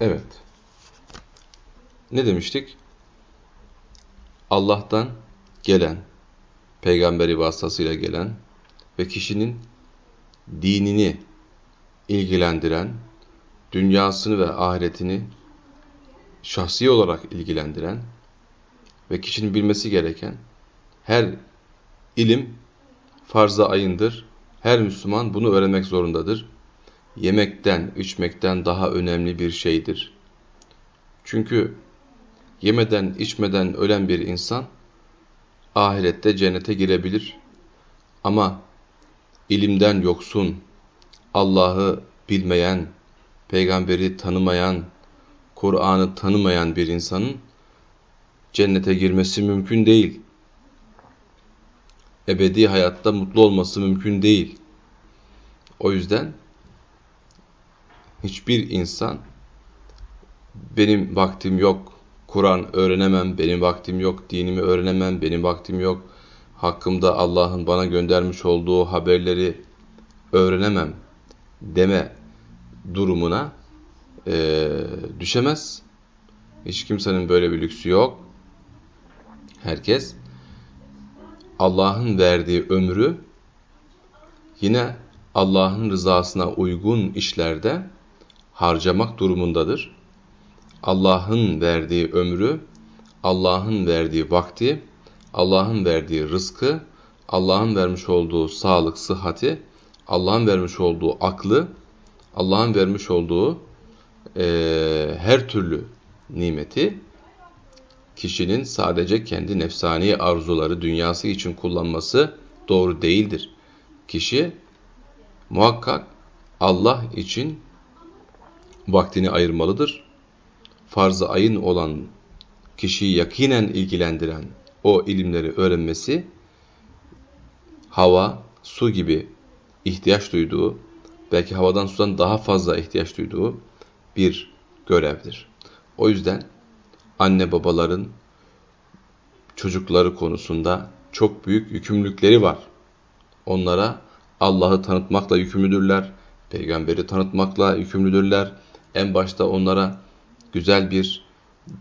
Evet. Ne demiştik? Allah'tan gelen, peygamberi vasıtasıyla gelen ve kişinin dinini ilgilendiren, dünyasını ve ahiretini şahsi olarak ilgilendiren ve kişinin bilmesi gereken her ilim farz-ı ayındır. Her Müslüman bunu öğrenmek zorundadır. Yemekten, içmekten daha önemli bir şeydir. Çünkü yemeden, içmeden ölen bir insan ahirette cennete girebilir. Ama ilimden yoksun, Allah'ı bilmeyen, peygamberi tanımayan, Kur'an'ı tanımayan bir insanın cennete girmesi mümkün değil. Ebedi hayatta mutlu olması mümkün değil. O yüzden hiçbir insan benim vaktim yok, Kur'an öğrenemem, benim vaktim yok, dinimi öğrenemem, benim vaktim yok, hakkımda Allah'ın bana göndermiş olduğu haberleri öğrenemem deme durumuna e, düşemez. Hiç kimsenin böyle bir lüksü yok. Herkes Allah'ın verdiği ömrü yine Allah'ın rızasına uygun işlerde harcamak durumundadır. Allah'ın verdiği ömrü, Allah'ın verdiği vakti, Allah'ın verdiği rızkı, Allah'ın vermiş olduğu sağlık, sıhhati, Allah'ın vermiş olduğu aklı, Allah'ın vermiş olduğu e, her türlü nimeti kişinin sadece kendi nefsani arzuları, dünyası için kullanması doğru değildir. Kişi muhakkak Allah için vaktini ayırmalıdır. Farz-ı ayın olan kişiyi yakinen ilgilendiren o ilimleri öğrenmesi hava, su gibi ihtiyaç duyduğu, belki havadan sudan daha fazla ihtiyaç duyduğu bir görevdir. O yüzden anne babaların çocukları konusunda çok büyük yükümlülükleri var. Onlara Allah'ı tanıtmakla yükümlüdürler, peygamberi tanıtmakla yükümlüdürler. En başta onlara güzel bir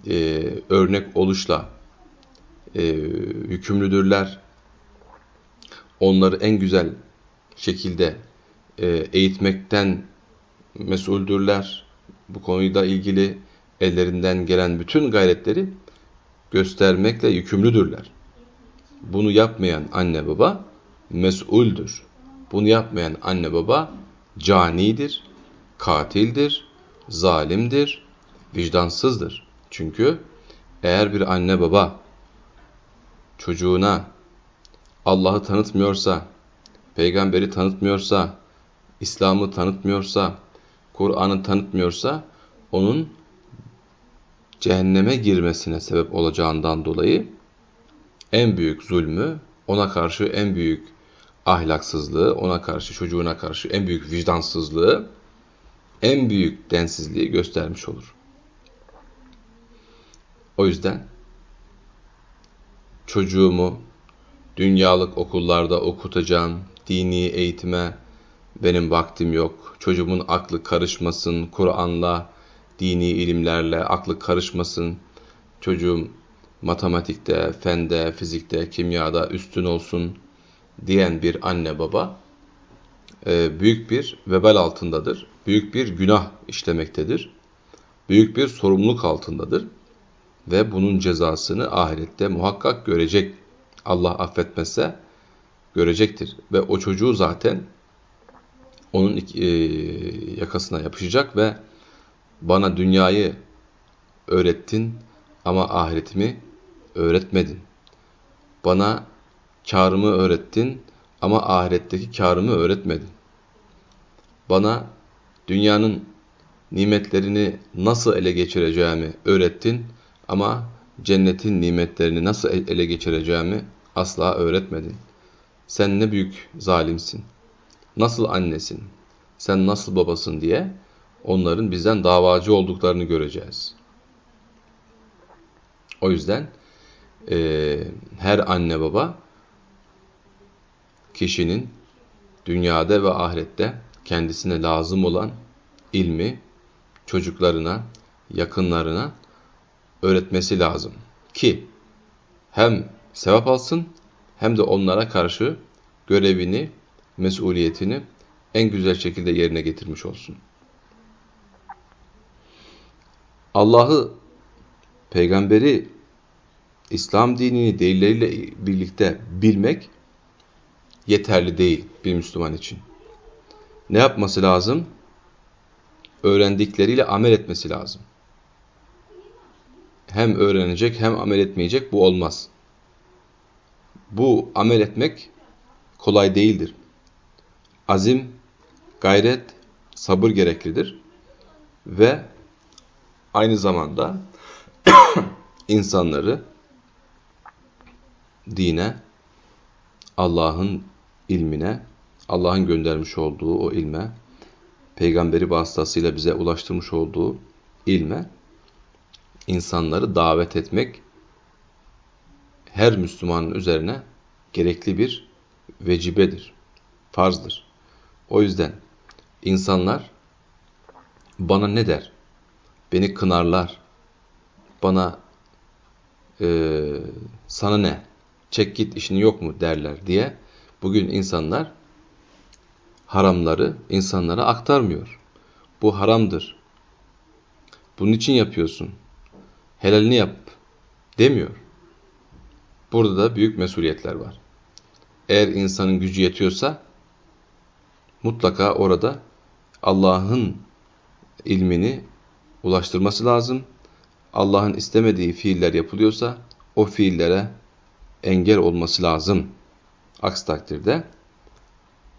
e, örnek oluşla e, yükümlüdürler. Onları en güzel şekilde e, eğitmekten mesuldürler. Bu konuyla ilgili ellerinden gelen bütün gayretleri göstermekle yükümlüdürler. Bunu yapmayan anne baba mesuldür. Bunu yapmayan anne baba canidir, katildir, zalimdir, vicdansızdır. Çünkü eğer bir anne baba çocuğuna Allah'ı tanıtmıyorsa, peygamberi tanıtmıyorsa, İslam'ı tanıtmıyorsa, Kur'an'ı tanıtmıyorsa onun cehenneme girmesine sebep olacağından dolayı en büyük zulmü, ona karşı en büyük ahlaksızlığı, ona karşı, çocuğuna karşı en büyük vicdansızlığı, en büyük densizliği göstermiş olur. O yüzden çocuğumu dünyalık okullarda okutacağım, dini eğitime benim vaktim yok, çocuğumun aklı karışmasın, Kur'an'la, dini ilimlerle aklı karışmasın, çocuğum matematikte, fende, fizikte, kimyada üstün olsun diyen bir anne baba büyük bir vebal altındadır. Büyük bir günah işlemektedir. Büyük bir sorumluluk altındadır. Ve bunun cezasını ahirette muhakkak görecek. Allah affetmezse görecektir. Ve o çocuğu zaten onun e, yakasına yapışacak ve bana dünyayı öğrettin ama ahiretimi öğretmedin. Bana karımı öğrettin ama ahiretteki karımı öğretmedin. Bana dünyanın nimetlerini nasıl ele geçireceğimi öğrettin ama cennetin nimetlerini nasıl ele geçireceğimi asla öğretmedin. Sen ne büyük zalimsin. Nasıl annesin? Sen nasıl babasın diye onların bizden davacı olduklarını göreceğiz. O yüzden e, her anne baba kişinin dünyada ve ahirette kendisine lazım olan ilmi çocuklarına yakınlarına öğretmesi lazım. Ki hem sevap alsın hem de onlara karşı görevini, mesuliyetini en güzel şekilde yerine getirmiş olsun. Allah'ı, peygamberi, İslam dinini değilleriyle birlikte bilmek yeterli değil bir Müslüman için. Ne yapması lazım? Öğrendikleriyle amel etmesi lazım. Hem öğrenecek hem amel etmeyecek bu olmaz. Bu amel etmek kolay değildir. Azim, gayret, sabır gereklidir. Ve aynı zamanda insanları dine, Allah'ın ilmine, Allah'ın göndermiş olduğu o ilme, peygamberi vasıtasıyla bize ulaştırmış olduğu ilme insanları davet etmek her Müslümanın üzerine gerekli bir vecibedir, farzdır. O yüzden insanlar bana ne der? Beni kınarlar. Bana e, sana ne? Çek git işin yok mu derler diye bugün insanlar haramları insanlara aktarmıyor. Bu haramdır. Bunun için yapıyorsun. Helalini yap demiyor. Burada da büyük mesuliyetler var. Eğer insanın gücü yetiyorsa mutlaka orada Allah'ın ilmini ulaştırması lazım. Allah'ın istemediği fiiller yapılıyorsa o fiillere engel olması lazım. Aksi takdirde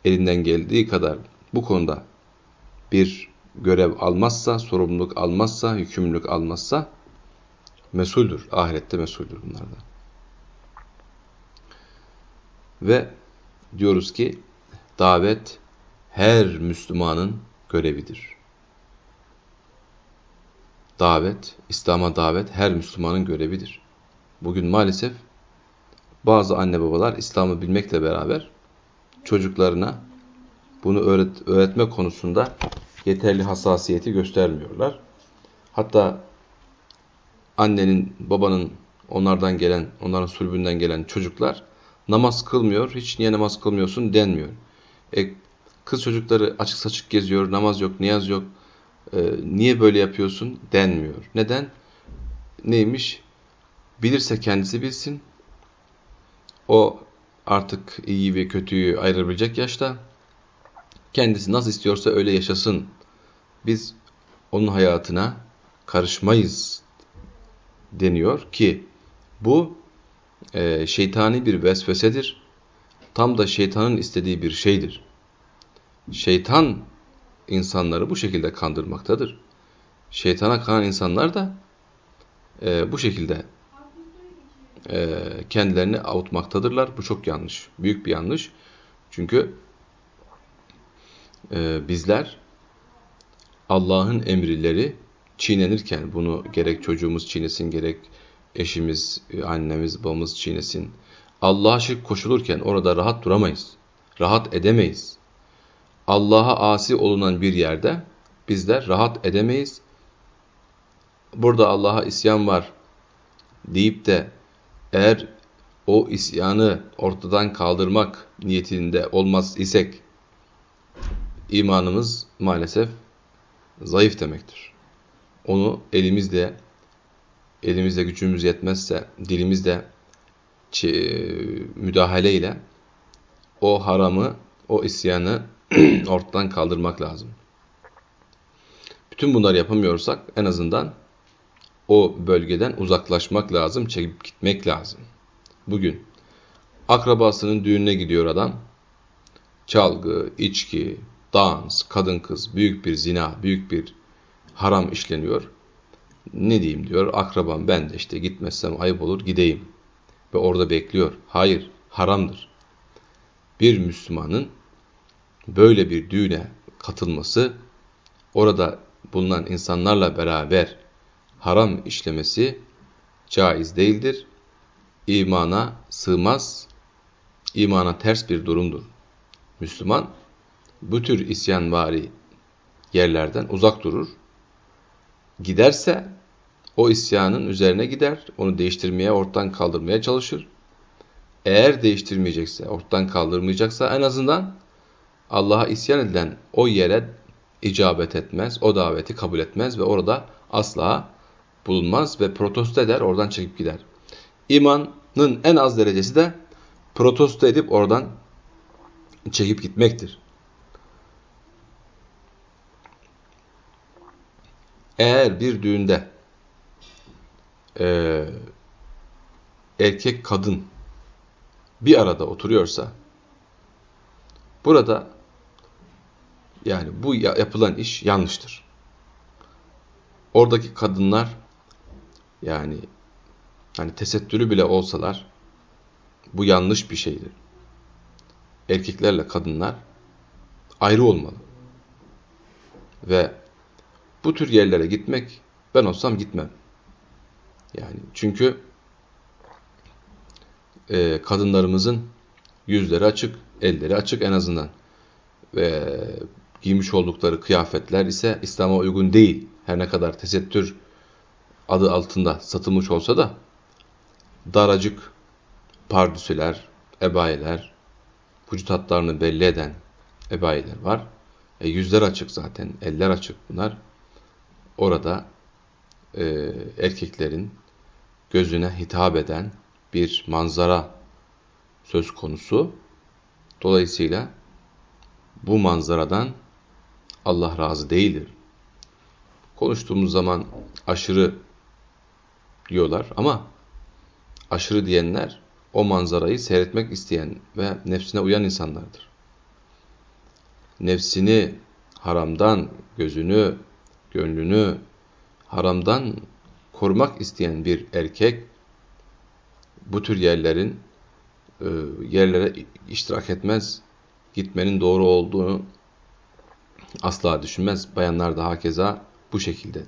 elinden geldiği kadar bu konuda bir görev almazsa, sorumluluk almazsa, yükümlülük almazsa mesuldür. Ahirette mesuldür bunlardan. Ve diyoruz ki davet her Müslümanın görevidir. Davet, İslam'a davet her Müslümanın görevidir. Bugün maalesef bazı anne babalar İslam'ı bilmekle beraber çocuklarına bunu öğret öğretme konusunda yeterli hassasiyeti göstermiyorlar. Hatta annenin, babanın onlardan gelen, onların sulbünden gelen çocuklar namaz kılmıyor, hiç niye namaz kılmıyorsun denmiyor. E, kız çocukları açık saçık geziyor, namaz yok, niyaz yok, e, niye böyle yapıyorsun denmiyor. Neden? Neymiş? Bilirse kendisi bilsin. O artık iyi ve kötüyü ayırabilecek yaşta. Kendisi nasıl istiyorsa öyle yaşasın. Biz onun hayatına karışmayız deniyor ki bu e, şeytani bir vesvesedir. Tam da şeytanın istediği bir şeydir. Şeytan insanları bu şekilde kandırmaktadır. Şeytana kanan insanlar da e, bu şekilde e, kendilerini avutmaktadırlar. Bu çok yanlış. Büyük bir yanlış. Çünkü e, bizler Allah'ın emirleri çiğnenirken bunu gerek çocuğumuz çiğnesin gerek eşimiz, annemiz, babamız çiğnesin. Allah'a şirk koşulurken orada rahat duramayız. Rahat edemeyiz. Allah'a asi olunan bir yerde bizler rahat edemeyiz. Burada Allah'a isyan var deyip de eğer o isyanı ortadan kaldırmak niyetinde olmaz isek imanımız maalesef zayıf demektir. Onu elimizle elimizde gücümüz yetmezse dilimizde müdahale ile o haramı, o isyanı ortadan kaldırmak lazım. Bütün bunları yapamıyorsak en azından o bölgeden uzaklaşmak lazım, çekip gitmek lazım. Bugün akrabasının düğününe gidiyor adam. Çalgı, içki, dans, kadın kız, büyük bir zina, büyük bir haram işleniyor. Ne diyeyim diyor, akrabam ben de işte gitmezsem ayıp olur gideyim. Ve orada bekliyor. Hayır, haramdır. Bir Müslümanın böyle bir düğüne katılması, orada bulunan insanlarla beraber haram işlemesi caiz değildir. İmana sığmaz, imana ters bir durumdur. Müslüman bu tür isyanvari yerlerden uzak durur. giderse o isyanın üzerine gider, onu değiştirmeye, ortadan kaldırmaya çalışır. Eğer değiştirmeyecekse, ortadan kaldırmayacaksa en azından Allah'a isyan edilen o yere icabet etmez, o daveti kabul etmez ve orada asla bulunmaz ve protesto eder, oradan çekip gider. İmanın en az derecesi de protesto edip oradan çekip gitmektir. Eğer bir düğünde e, erkek kadın bir arada oturuyorsa burada yani bu yapılan iş yanlıştır. Oradaki kadınlar yani hani tesettürü bile olsalar bu yanlış bir şeydir. Erkeklerle kadınlar ayrı olmalı. Ve bu tür yerlere gitmek ben olsam gitmem. Yani çünkü e, kadınlarımızın yüzleri açık, elleri açık en azından. Ve giymiş oldukları kıyafetler ise İslam'a uygun değil. Her ne kadar tesettür adı altında satılmış olsa da daracık pardüsüler, ebayeler, vücut hatlarını belli eden ebayeler var. E, yüzler açık zaten, eller açık bunlar. Orada e, erkeklerin gözüne hitap eden bir manzara söz konusu. Dolayısıyla bu manzaradan Allah razı değildir. Konuştuğumuz zaman aşırı diyorlar ama aşırı diyenler o manzarayı seyretmek isteyen ve nefsine uyan insanlardır. Nefsini haramdan, gözünü, gönlünü haramdan korumak isteyen bir erkek bu tür yerlerin e, yerlere iştirak etmez. Gitmenin doğru olduğunu asla düşünmez. Bayanlar da hakeza bu şekilde.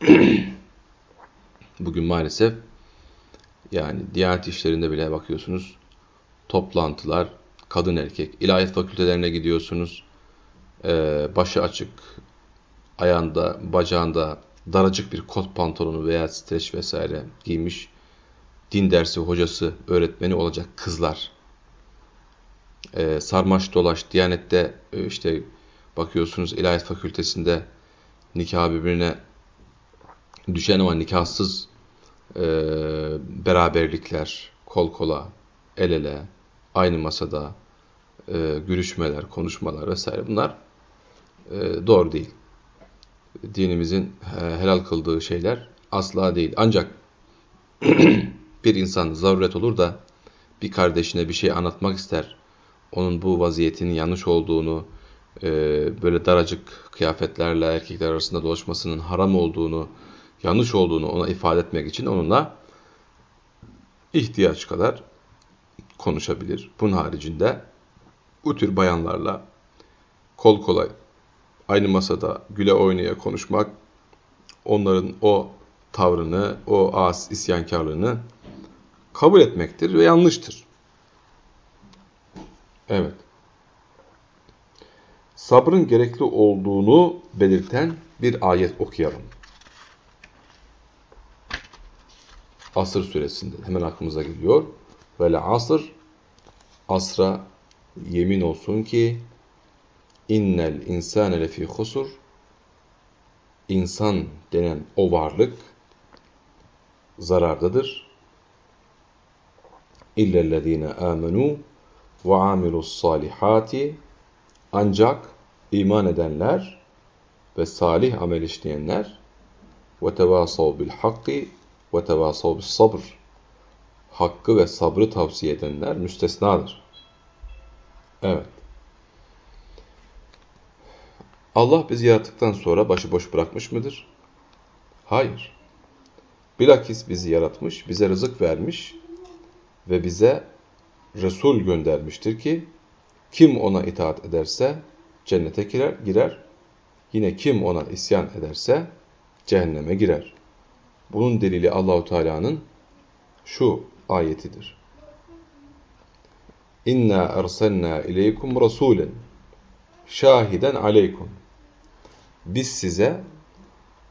Bugün maalesef yani Diyanet işlerinde bile bakıyorsunuz toplantılar, kadın erkek, ilahiyat fakültelerine gidiyorsunuz, e, başı açık, ayağında, bacağında daracık bir kot pantolonu veya streç vesaire giymiş din dersi hocası, öğretmeni olacak kızlar. E, sarmaş dolaş, Diyanet'te e, işte bakıyorsunuz ilahiyat fakültesinde nikah birbirine düşen ama nikahsız e, beraberlikler, kol kola, el ele, aynı masada e, görüşmeler, konuşmalar vesaire bunlar e, doğru değil. Dinimizin e, helal kıldığı şeyler asla değil. Ancak bir insan zaruret olur da bir kardeşine bir şey anlatmak ister. Onun bu vaziyetinin yanlış olduğunu, e, böyle daracık kıyafetlerle erkekler arasında dolaşmasının haram olduğunu, yanlış olduğunu ona ifade etmek için onunla ihtiyaç kadar konuşabilir. Bunun haricinde bu tür bayanlarla kol kolay aynı masada güle oynaya konuşmak onların o tavrını, o as isyankarlığını kabul etmektir ve yanlıştır. Evet. Sabrın gerekli olduğunu belirten bir ayet okuyalım. Asır suresinde hemen aklımıza geliyor. Ve asır asra yemin olsun ki innel insane lefi husur insan denen o varlık zarardadır. İllellezine amenu ve amilus salihati ancak iman edenler ve salih amel işleyenler ve tevasav bil hakki ve tevasav sabr hakkı ve sabrı tavsiye edenler müstesnadır. Evet. Allah bizi yarattıktan sonra başıboş bırakmış mıdır? Hayır. Bilakis bizi yaratmış, bize rızık vermiş ve bize Resul göndermiştir ki kim ona itaat ederse cennete girer, girer. Yine kim ona isyan ederse cehenneme girer. Bunun delili Allahu Teala'nın şu ayetidir. İnna erselna ileykum rasulen şahiden aleykum. Biz size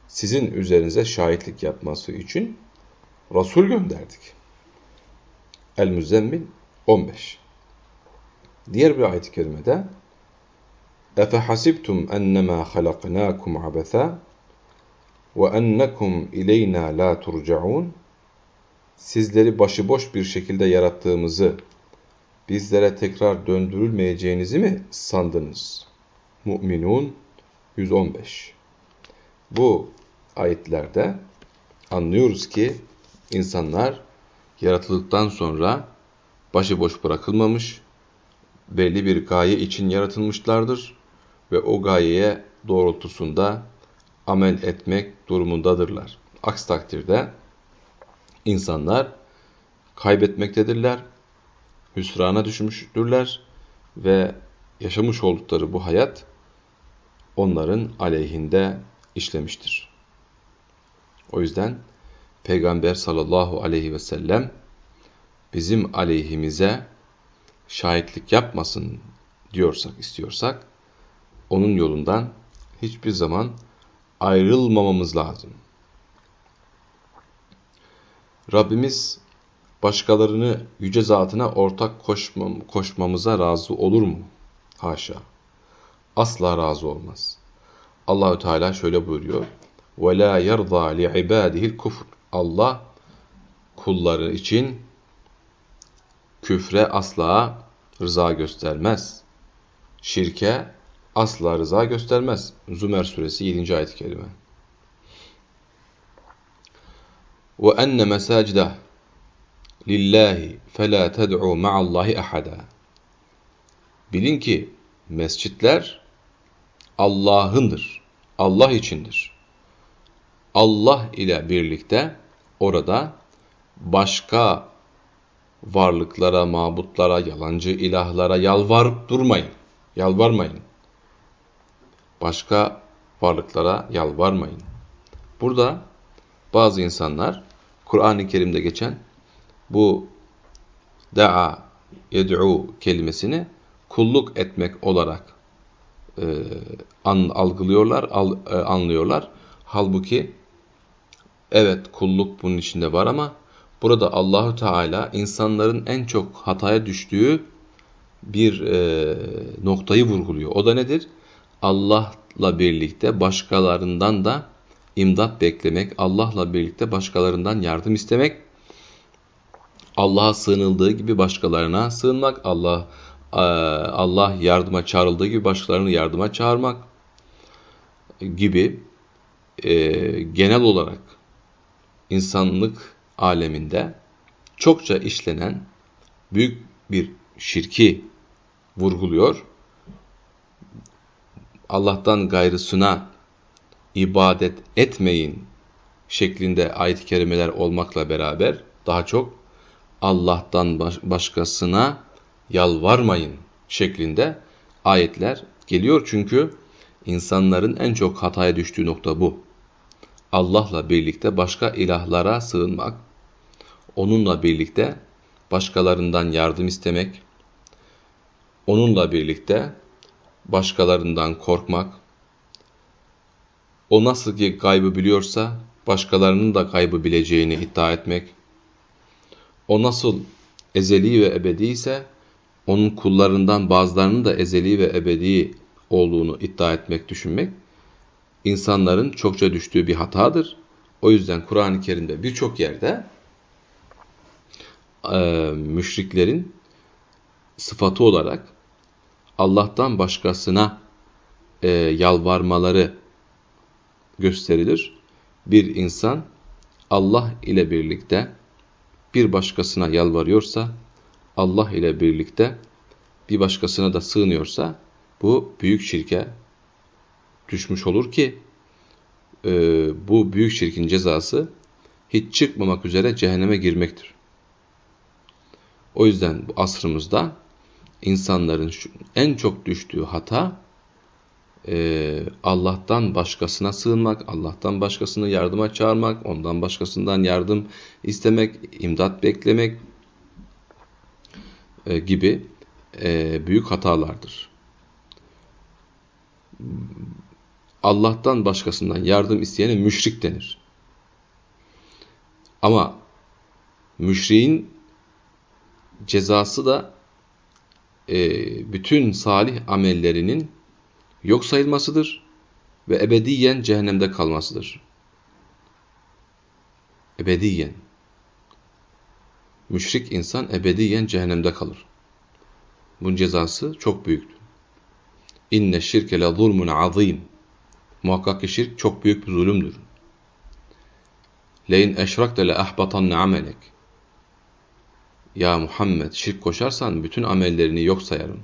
sizin üzerinize şahitlik yapması için Resul gönderdik. El-Müzzemmil 15 Diğer bir ayet-i kerimede اَفَحَسِبْتُمْ اَنَّمَا خَلَقْنَاكُمْ عَبَثًا وَاَنَّكُمْ اِلَيْنَا لَا تُرْجَعُونَ Sizleri başıboş bir şekilde yarattığımızı, bizlere tekrar döndürülmeyeceğinizi mi sandınız? Mü'minun 115 Bu ayetlerde anlıyoruz ki insanlar yaratıldıktan sonra başıboş bırakılmamış, belli bir gaye için yaratılmışlardır ve o gayeye doğrultusunda amel etmek durumundadırlar. Aksi takdirde insanlar kaybetmektedirler, hüsrana düşmüştürler ve yaşamış oldukları bu hayat onların aleyhinde işlemiştir. O yüzden Peygamber sallallahu aleyhi ve sellem bizim aleyhimize şahitlik yapmasın diyorsak, istiyorsak onun yolundan hiçbir zaman ayrılmamamız lazım. Rabbimiz başkalarını yüce zatına ortak koşmam, koşmamıza razı olur mu? Haşa. Asla razı olmaz. Allahü Teala şöyle buyuruyor. وَلَا يَرْضَى لِعِبَادِهِ الْكُفْرِ Allah kulları için küfre asla rıza göstermez. Şirke asla rıza göstermez. Zümer suresi 7. ayet-i kerime. وَاَنَّ مَسَاجِدَهِ lillahi فَلَا تَدْعُوا مَعَ اللّٰهِ اَحَدًا Bilin ki mescitler Allah'ındır. Allah içindir. Allah ile birlikte orada başka varlıklara, mabutlara, yalancı ilahlara yalvarıp durmayın. Yalvarmayın. Başka varlıklara yalvarmayın. Burada bazı insanlar Kur'an-ı Kerim'de geçen bu da'a, yed'u kelimesini kulluk etmek olarak e, an, algılıyorlar, al, e, anlıyorlar. Halbuki evet kulluk bunun içinde var ama burada Allahü Teala insanların en çok hataya düştüğü bir e, noktayı vurguluyor. O da nedir? Allah'la birlikte başkalarından da imdat beklemek, Allah'la birlikte başkalarından yardım istemek, Allah'a sığınıldığı gibi başkalarına sığınmak, Allah e, Allah yardıma çağrıldığı gibi başkalarını yardıma çağırmak gibi e, genel olarak insanlık aleminde çokça işlenen büyük bir şirki vurguluyor. Allah'tan gayrısına ibadet etmeyin şeklinde ayet-i kerimeler olmakla beraber daha çok Allah'tan başkasına yalvarmayın şeklinde ayetler geliyor. Çünkü insanların en çok hataya düştüğü nokta bu. Allah'la birlikte başka ilahlara sığınmak, onunla birlikte başkalarından yardım istemek, onunla birlikte başkalarından korkmak, o nasıl ki gaybı biliyorsa başkalarının da gaybı bileceğini iddia etmek, o nasıl ezeli ve ebedi ise onun kullarından bazılarının da ezeli ve ebedi olduğunu iddia etmek, düşünmek insanların çokça düştüğü bir hatadır. O yüzden Kur'an-ı Kerim'de birçok yerde e, müşriklerin sıfatı olarak Allah'tan başkasına e, yalvarmaları gösterilir. Bir insan Allah ile birlikte bir başkasına yalvarıyorsa, Allah ile birlikte bir başkasına da sığınıyorsa bu büyük şirke düşmüş olur ki e, bu büyük şirkin cezası hiç çıkmamak üzere cehenneme girmektir. O yüzden bu asrımızda insanların şu, en çok düştüğü hata e, Allah'tan başkasına sığınmak, Allah'tan başkasını yardıma çağırmak, ondan başkasından yardım istemek, imdat beklemek e, gibi e, büyük hatalardır. Allah'tan başkasından yardım isteyene müşrik denir. Ama müşriğin cezası da bütün salih amellerinin yok sayılmasıdır ve ebediyen cehennemde kalmasıdır. Ebediyen. Müşrik insan ebediyen cehennemde kalır. Bunun cezası çok büyüktür. İnne şirke la zulmun azim. Muhakkak ki şirk çok büyük bir zulümdür. Leyin eşrakte le ahbatanne amelek. Ya Muhammed şirk koşarsan bütün amellerini yok sayarım.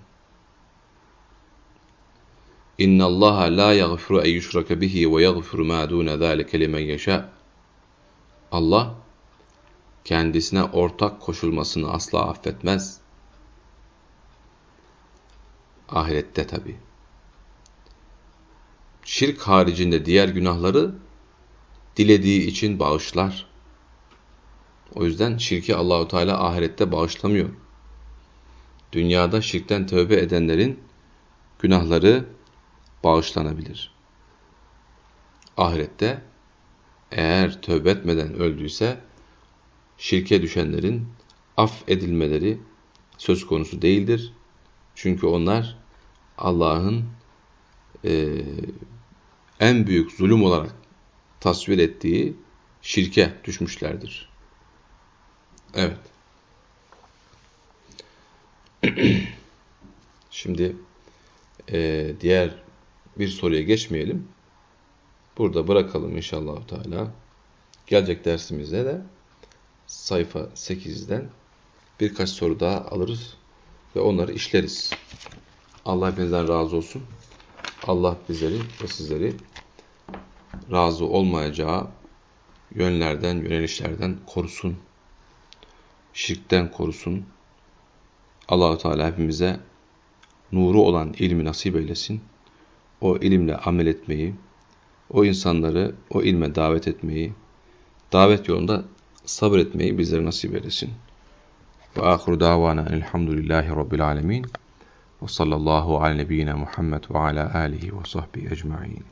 İnna Allah la yaghfiru en yushraka bihi ve yaghfiru ma dun zalika limen yasha. Allah kendisine ortak koşulmasını asla affetmez. Ahirette tabi. Şirk haricinde diğer günahları dilediği için bağışlar. O yüzden şirki Allahu Teala ahirette bağışlamıyor. Dünyada şirkten tövbe edenlerin günahları bağışlanabilir. Ahirette eğer tövbe etmeden öldüyse şirke düşenlerin af edilmeleri söz konusu değildir. Çünkü onlar Allah'ın e, en büyük zulüm olarak tasvir ettiği şirke düşmüşlerdir. Evet. Şimdi e, diğer bir soruya geçmeyelim. Burada bırakalım inşallah Teala. Gelecek dersimizde de sayfa 8'den birkaç soru daha alırız ve onları işleriz. Allah hepinizden razı olsun. Allah bizleri ve sizleri razı olmayacağı yönlerden, yönelişlerden korusun. Şirkten korusun. Allahu Teala hepimize nuru olan ilmi nasip eylesin. O ilimle amel etmeyi, o insanları o ilme davet etmeyi, davet yolunda sabretmeyi bizlere nasip eylesin. Ve ahiru davana elhamdülillahi rabbil alemin. Ve sallallahu ala nebiyyina Muhammed ve ala alihi ve sahbihi ecma'in.